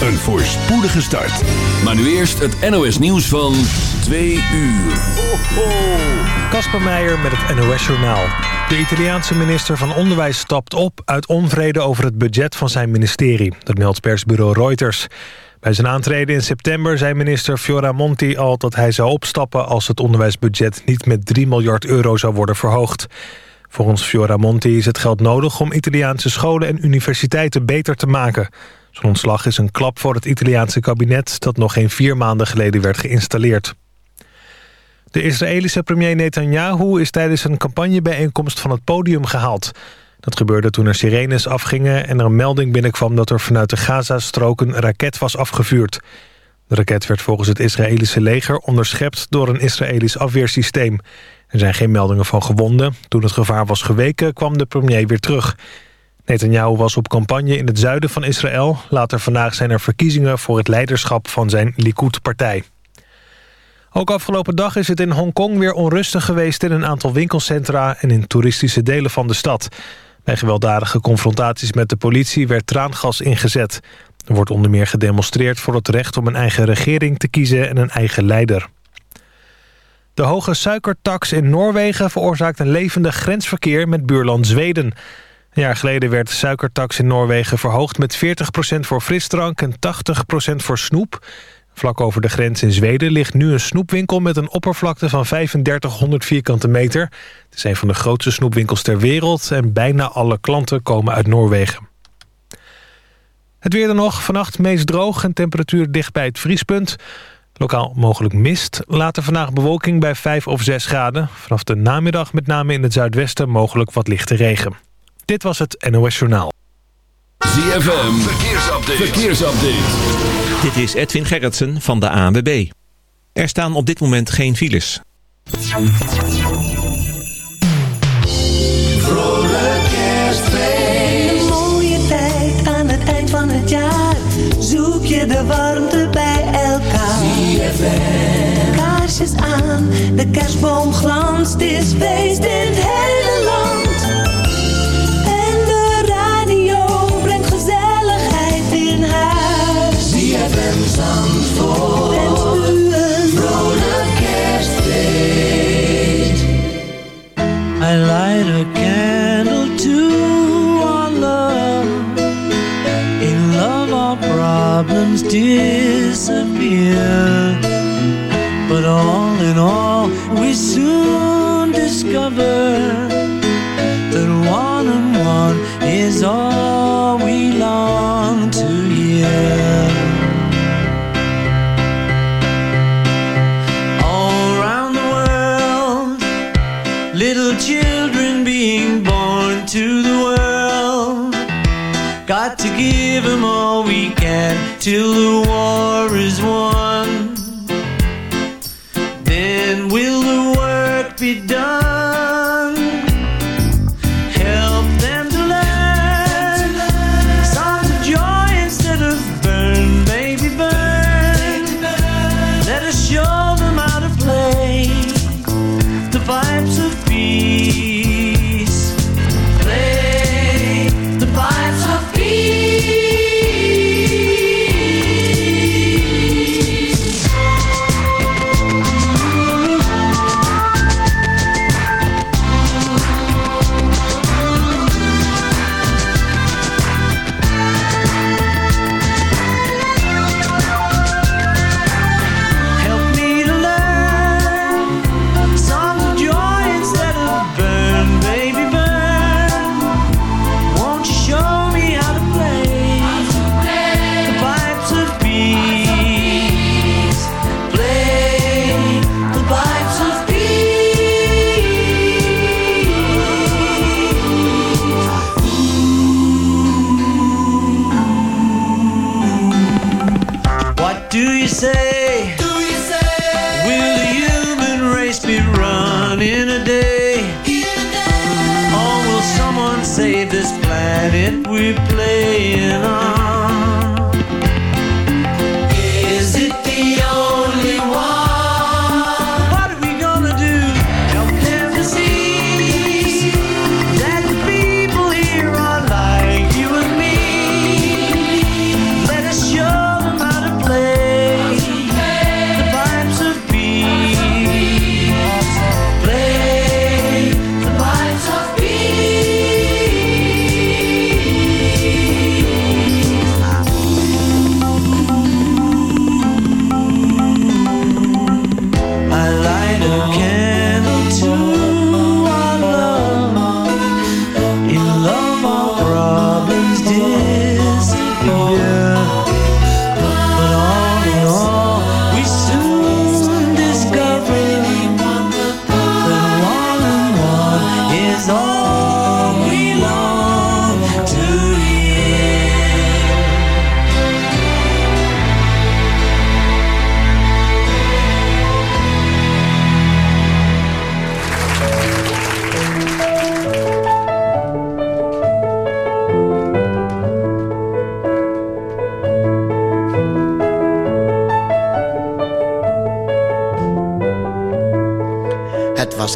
een voorspoedige start. Maar nu eerst het NOS nieuws van 2 uur. Kasper Meijer met het NOS Journaal. De Italiaanse minister van Onderwijs stapt op... uit onvrede over het budget van zijn ministerie. Dat meldt persbureau Reuters. Bij zijn aantreden in september zei minister Fioramonti al... dat hij zou opstappen als het onderwijsbudget niet met 3 miljard euro zou worden verhoogd. Volgens Fioramonti is het geld nodig om Italiaanse scholen en universiteiten beter te maken. Zijn ontslag is een klap voor het Italiaanse kabinet... dat nog geen vier maanden geleden werd geïnstalleerd. De Israëlische premier Netanyahu is tijdens een campagnebijeenkomst van het podium gehaald. Dat gebeurde toen er sirenes afgingen en er een melding binnenkwam... dat er vanuit de Gazastrook een raket was afgevuurd. De raket werd volgens het Israëlische leger onderschept door een Israëlisch afweersysteem. Er zijn geen meldingen van gewonden. Toen het gevaar was geweken kwam de premier weer terug. Netanyahu was op campagne in het zuiden van Israël. Later vandaag zijn er verkiezingen voor het leiderschap van zijn Likud-partij. Ook afgelopen dag is het in Hongkong weer onrustig geweest... in een aantal winkelcentra en in toeristische delen van de stad. Bij gewelddadige confrontaties met de politie werd traangas ingezet. Er wordt onder meer gedemonstreerd voor het recht om een eigen regering te kiezen... en een eigen leider. De hoge suikertax in Noorwegen veroorzaakt een levendig grensverkeer met buurland Zweden. Een jaar geleden werd de suikertax in Noorwegen verhoogd met 40% voor frisdrank en 80% voor snoep. Vlak over de grens in Zweden ligt nu een snoepwinkel met een oppervlakte van 3500 vierkante meter. Het is een van de grootste snoepwinkels ter wereld en bijna alle klanten komen uit Noorwegen. Het weer dan nog. Vannacht meest droog en temperatuur dicht bij het vriespunt. Lokaal mogelijk mist. Later vandaag bewolking bij 5 of 6 graden. Vanaf de namiddag met name in het zuidwesten mogelijk wat lichte regen. Dit was het NOS Journaal. ZFM, verkeersupdate. verkeersupdate. Dit is Edwin Gerritsen van de ANWB. Er staan op dit moment geen files. Vrolijk kerstfeest. Een mooie tijd aan het eind van het jaar. Zoek je de warmte bij elkaar. ZFM. Kaarsjes aan, de kerstboom glanst. Het is feest in het hele land. Disappear. But all in all, we soon discover that one and one is all till the lives on.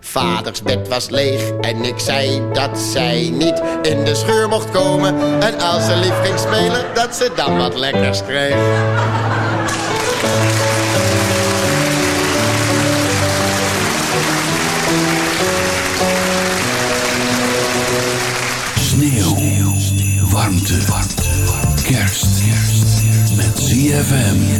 Vaders bed was leeg en ik zei dat zij niet in de scheur mocht komen. En als ze lief ging spelen, dat ze dan wat lekkers kreeg. Sneeuw. Warmte. Kerst. Met ZFM.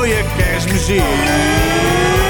mooie kerstmuziek.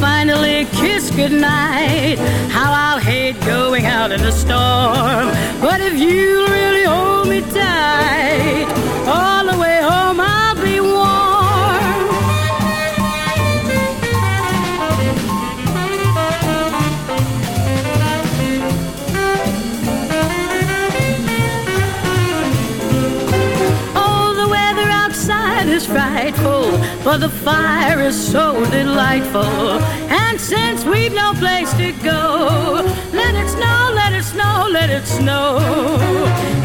Finally kiss goodnight, how I'll hate going out in the storm. But if you really hold me tight, all the way but the fire is so delightful. And since we've no place to go, let it snow, let it snow, let it snow.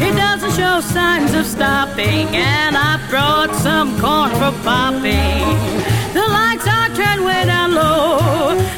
It doesn't show signs of stopping, and I brought some corn for popping. The lights are turned way down low.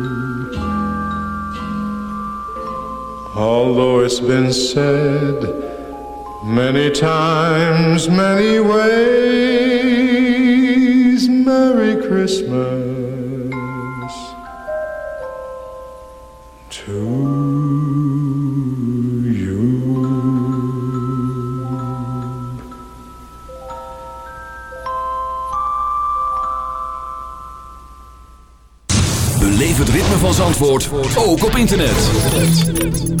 Although it's been said many times, many ways, Merry Christmas to you. Beleef het ritme van Zandvoort ook op internet.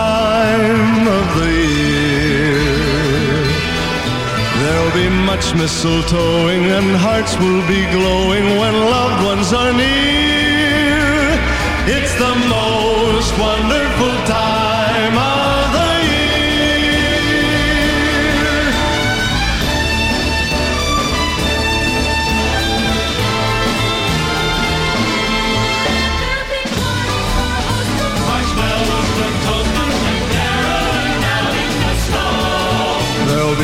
of the year. There'll be much mistletoeing and hearts will be glowing when loved ones are near. It's the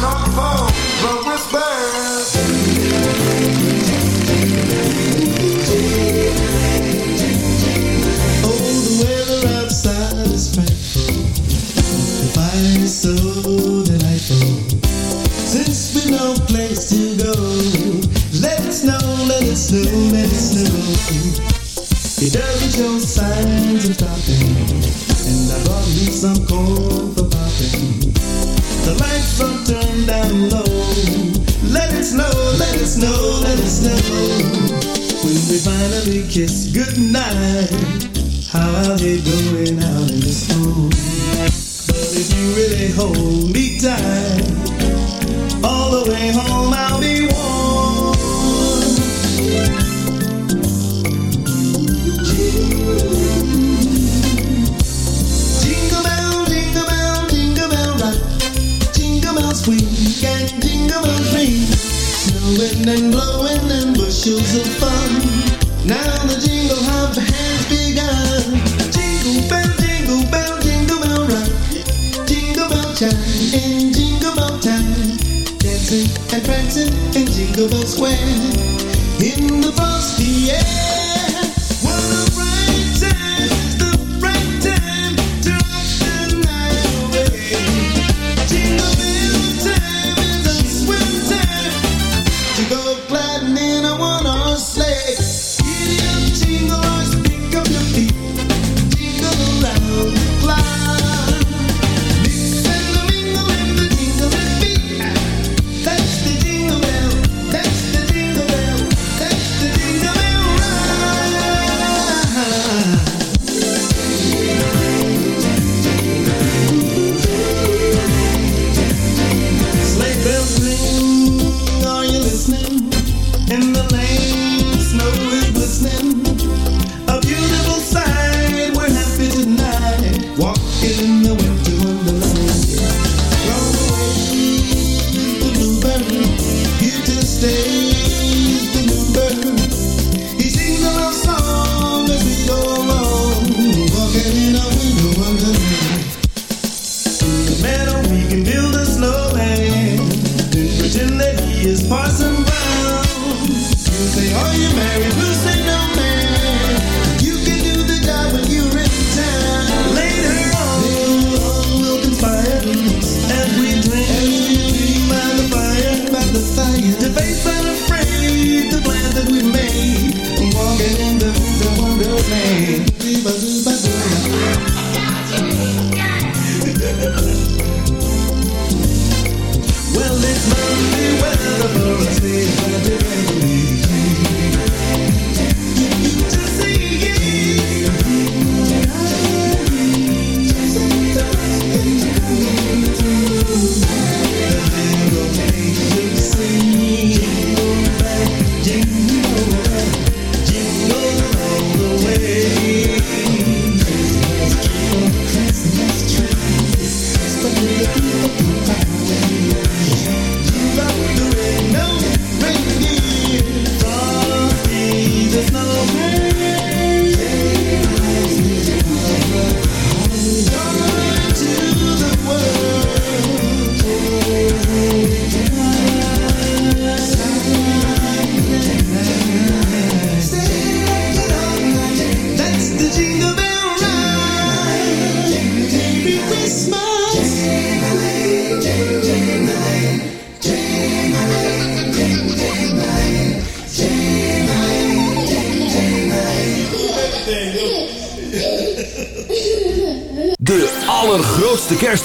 not for kiss goodnight. How they do.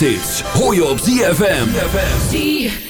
Kersthits hoor je op ZFM. ZFM.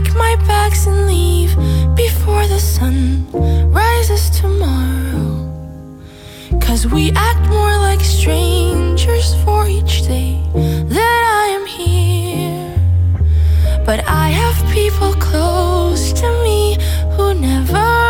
pack my bags and leave before the sun rises tomorrow. Cause we act more like strangers for each day that I am here. But I have people close to me who never.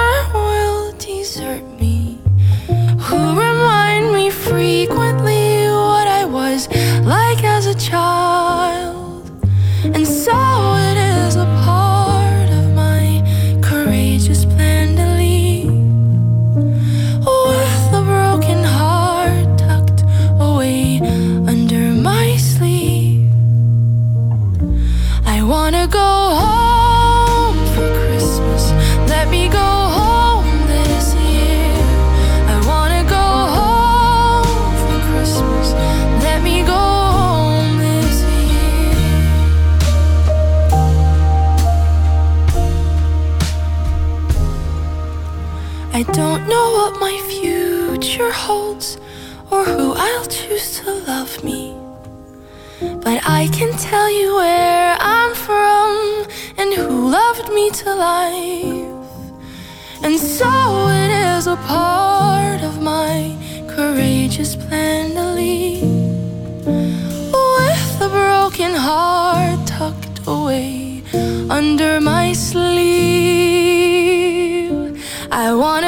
But I can tell you where I'm from and who loved me to life. And so it is a part of my courageous plan to leave. With a broken heart tucked away under my sleeve, I wanna.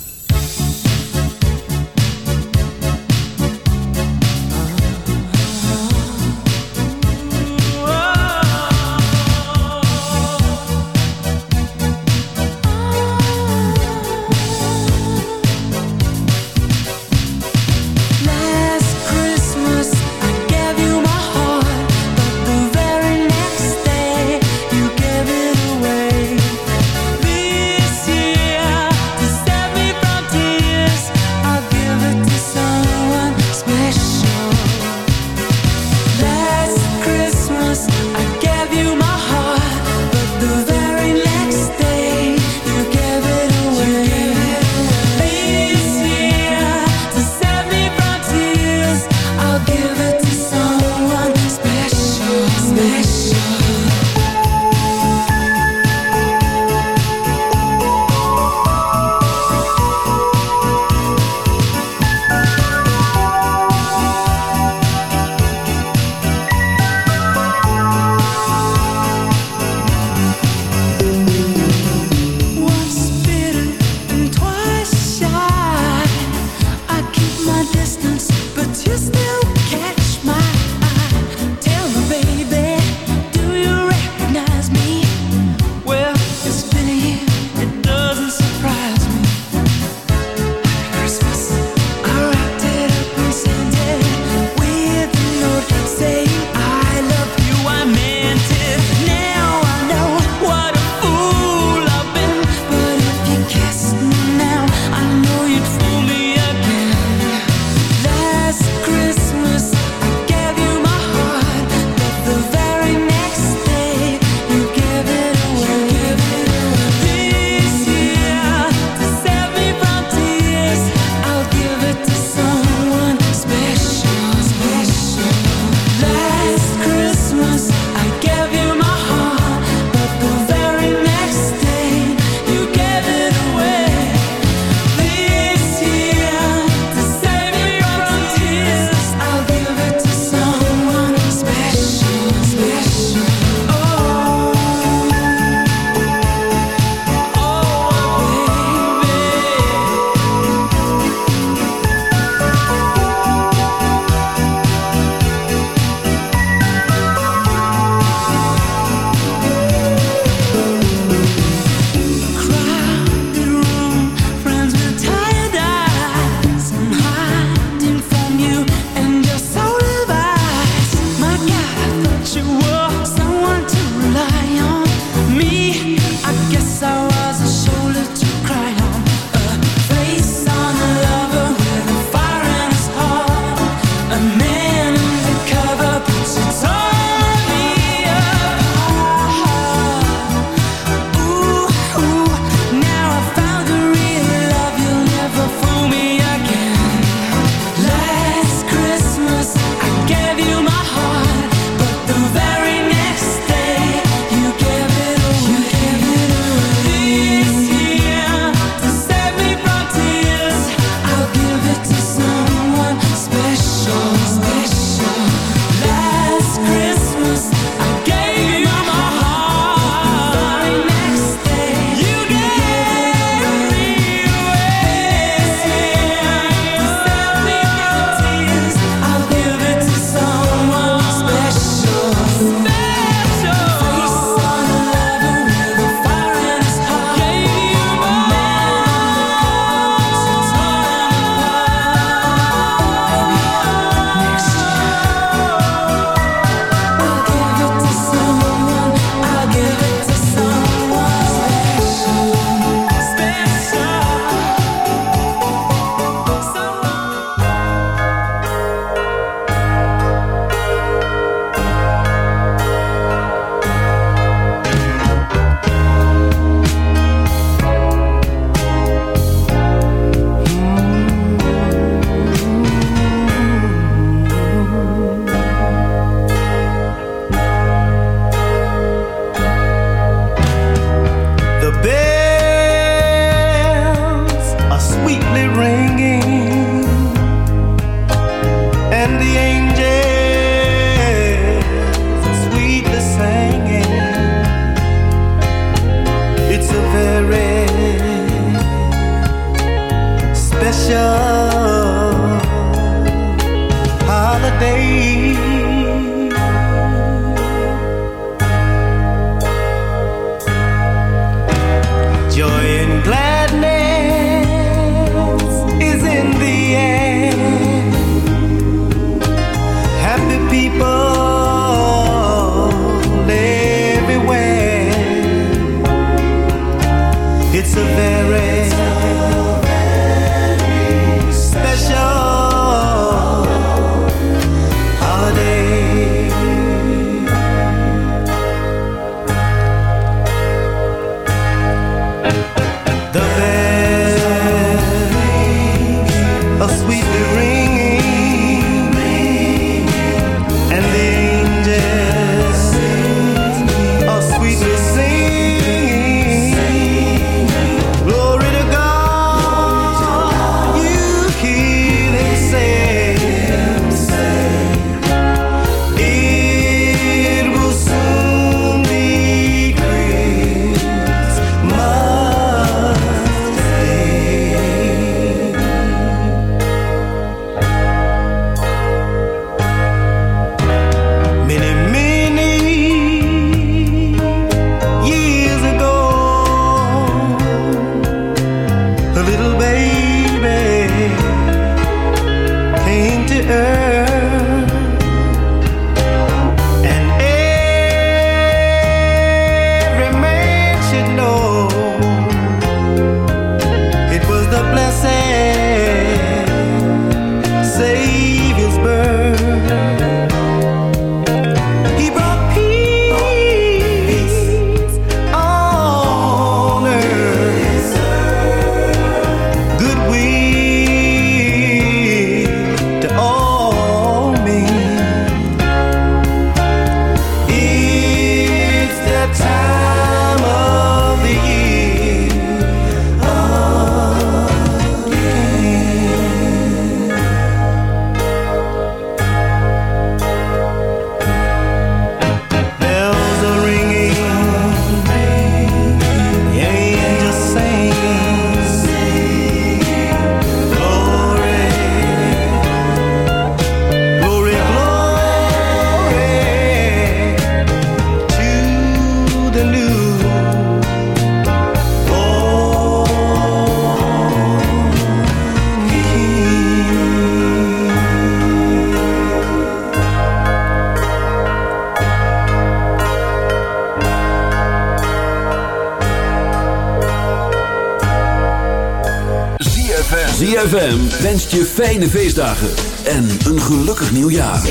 Wenst je fijne feestdagen en een gelukkig nieuwjaar.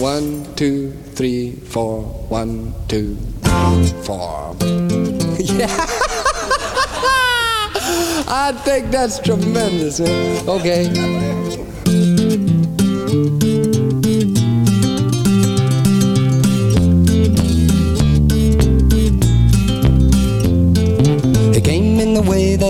One, two, three, four. One, two, four. yeah. I think that's tremendous. Man. Okay.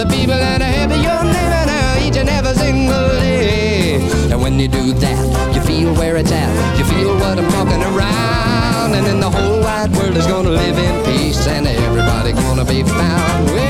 The people and I have your name and I each and every single day. And when you do that, you feel where it's at. You feel what I'm talking around. And then the whole wide world is gonna live in peace and everybody gonna be found.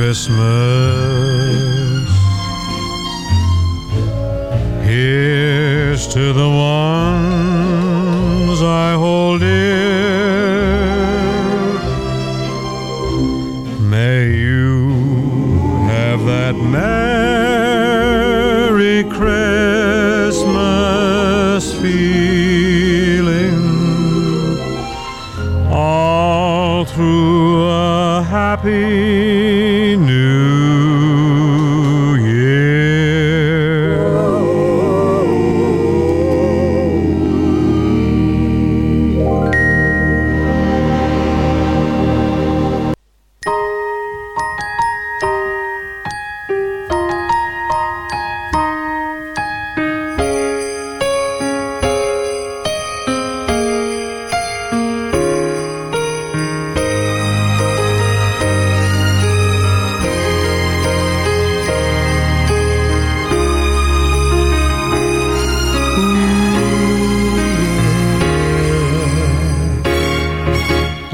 Christmas.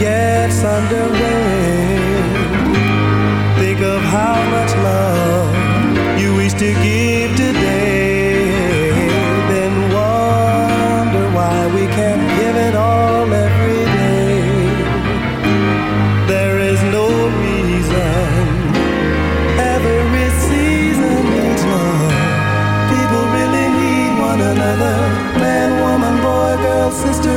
gets underway, think of how much love you wish to give today. Then wonder why we can't give it all every day. There is no reason every season needs love. People really need one another. Man, woman, boy, girl, sister,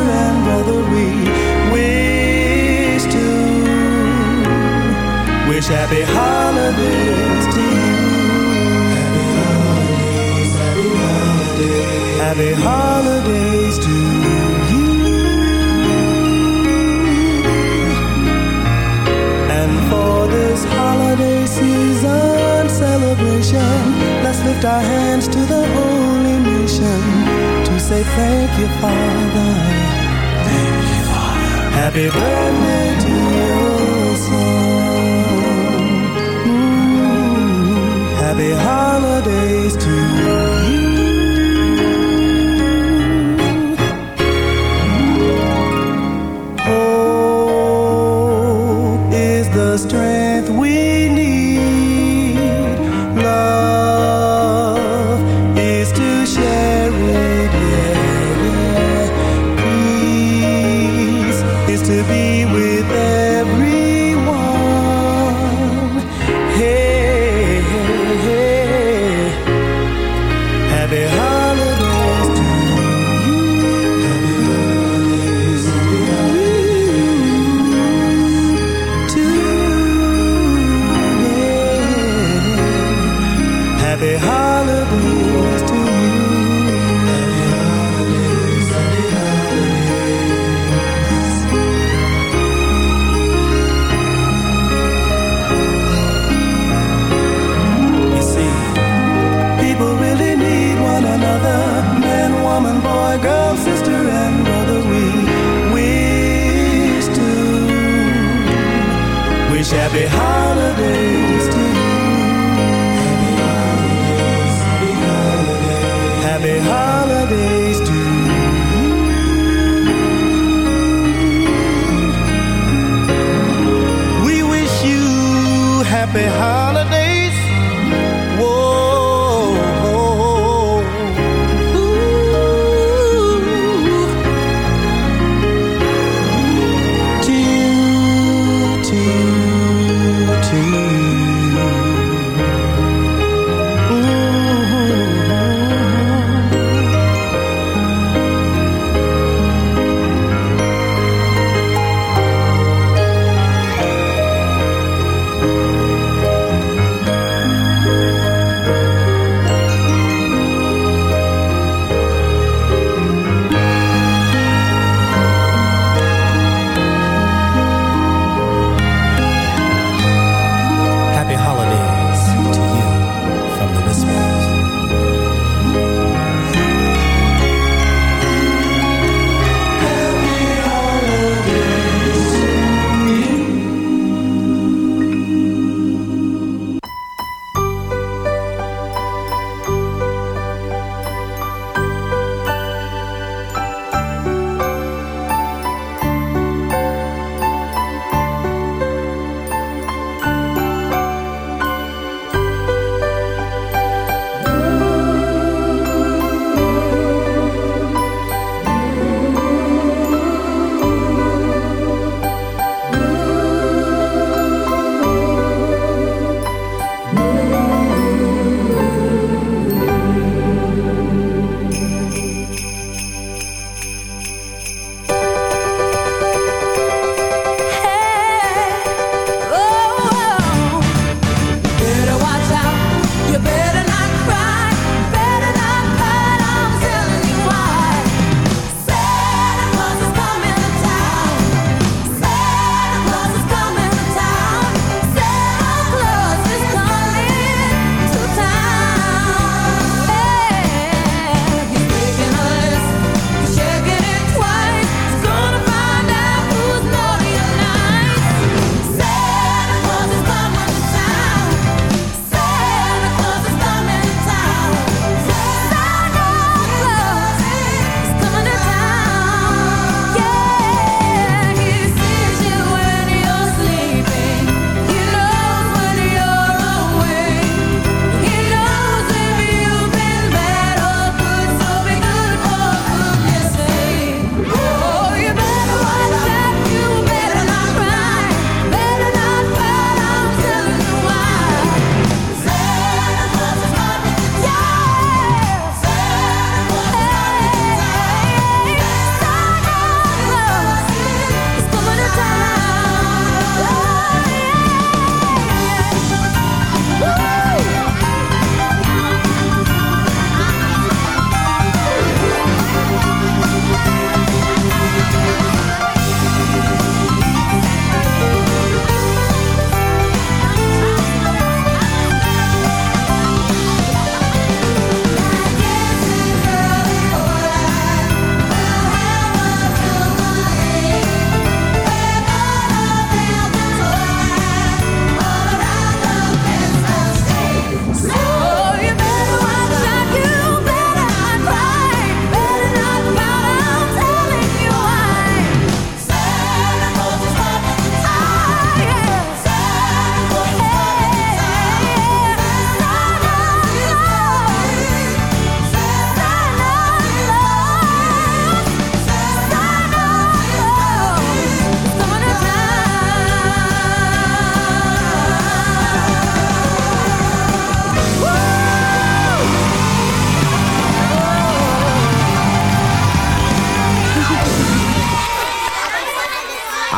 wish happy holidays to you. Happy holidays, happy holidays. To you. And for this holiday season celebration, let's lift our hands to the holy nation to say thank you, Father. Thank you, Father. Happy birthday to your happy holidays to you.